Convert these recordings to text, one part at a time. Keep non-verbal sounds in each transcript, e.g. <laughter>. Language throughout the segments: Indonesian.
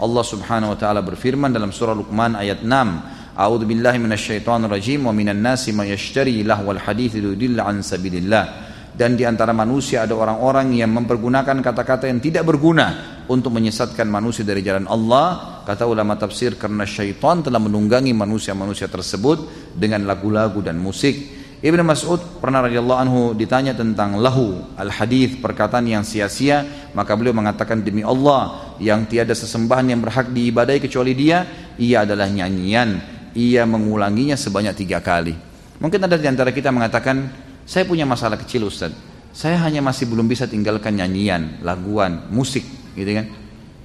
Allah Subhanahu wa taala berfirman dalam surah Luqman ayat 6 A'udzu billahi minasyaitonir rajim wa minan nasi may yashtari lahwal hadits liyudilla an sabilillah. Dan di antara manusia ada orang-orang yang mempergunakan kata-kata yang tidak berguna untuk menyesatkan manusia dari jalan Allah. Kata ulama tafsir karena syaitan telah menunggangi manusia-manusia tersebut dengan lagu-lagu dan musik Ibnu Mas'ud pernah radhiyallahu anhu ditanya tentang lahu al hadis perkataan yang sia-sia. Maka beliau mengatakan demi Allah yang tiada sesembahan yang berhak diibadai kecuali dia ia adalah nyanyian. Ia mengulanginya sebanyak tiga kali. Mungkin ada di antara kita mengatakan saya punya masalah kecil Ustaz. Saya hanya masih belum bisa tinggalkan nyanyian laguan musik gitu kan.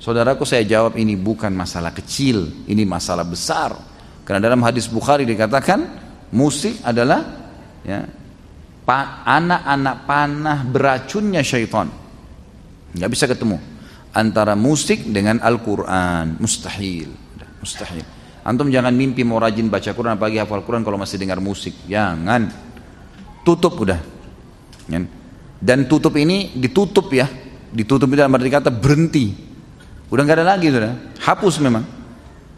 Saudaraku saya jawab ini bukan masalah kecil ini masalah besar. Karena dalam hadis Bukhari dikatakan musik adalah ya. Anak-anak panah beracunnya syaitan. Nggak bisa ketemu antara musik dengan Al-Quran. Mustahil. Mustahil. Antum jangan mimpi mau rajin baca Quran pagi hafal Quran kalau masih dengar musik. Jangan. Tutup udah. Dan tutup ini ditutup ya. Ditutup itu dalam arti kata berhenti. Udah nggak ada lagi sudah. Hapus memang.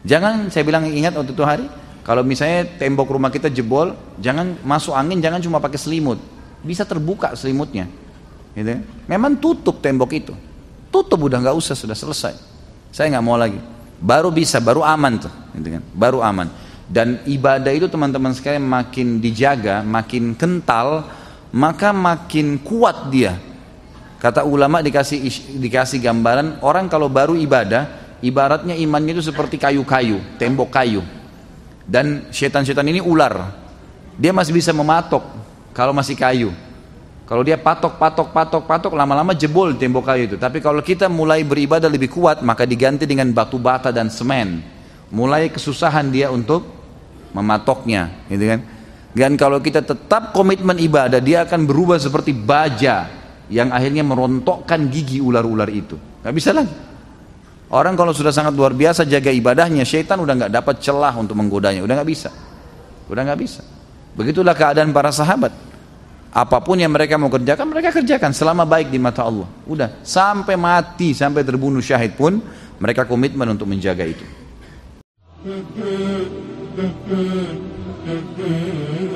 Jangan saya bilang ingat waktu itu hari kalau misalnya tembok rumah kita jebol, jangan masuk angin, jangan cuma pakai selimut. Bisa terbuka selimutnya. Gitu. Ya. Memang tutup tembok itu. Tutup udah nggak usah, sudah selesai. Saya nggak mau lagi. Baru bisa, baru aman tuh. Gitu kan. Baru aman. Dan ibadah itu teman-teman sekalian makin dijaga, makin kental, maka makin kuat dia. Kata ulama dikasih dikasih gambaran orang kalau baru ibadah, ibaratnya imannya itu seperti kayu-kayu, tembok kayu dan setan-setan ini ular. Dia masih bisa mematok kalau masih kayu. Kalau dia patok patok patok patok lama-lama jebol tembok kayu itu. Tapi kalau kita mulai beribadah lebih kuat maka diganti dengan batu bata dan semen. Mulai kesusahan dia untuk mematoknya gitu kan? Dan kalau kita tetap komitmen ibadah dia akan berubah seperti baja yang akhirnya merontokkan gigi ular-ular itu. Nggak bisa lagi Orang kalau sudah sangat luar biasa jaga ibadahnya, syaitan udah nggak dapat celah untuk menggodanya, udah nggak bisa, udah nggak bisa. Begitulah keadaan para sahabat. Apa pun yang mereka mau kerjakan, mereka kerjakan selama baik di mata Allah. Udah sampai mati, sampai terbunuh syahid pun mereka komitmen untuk menjaga itu. <laughs>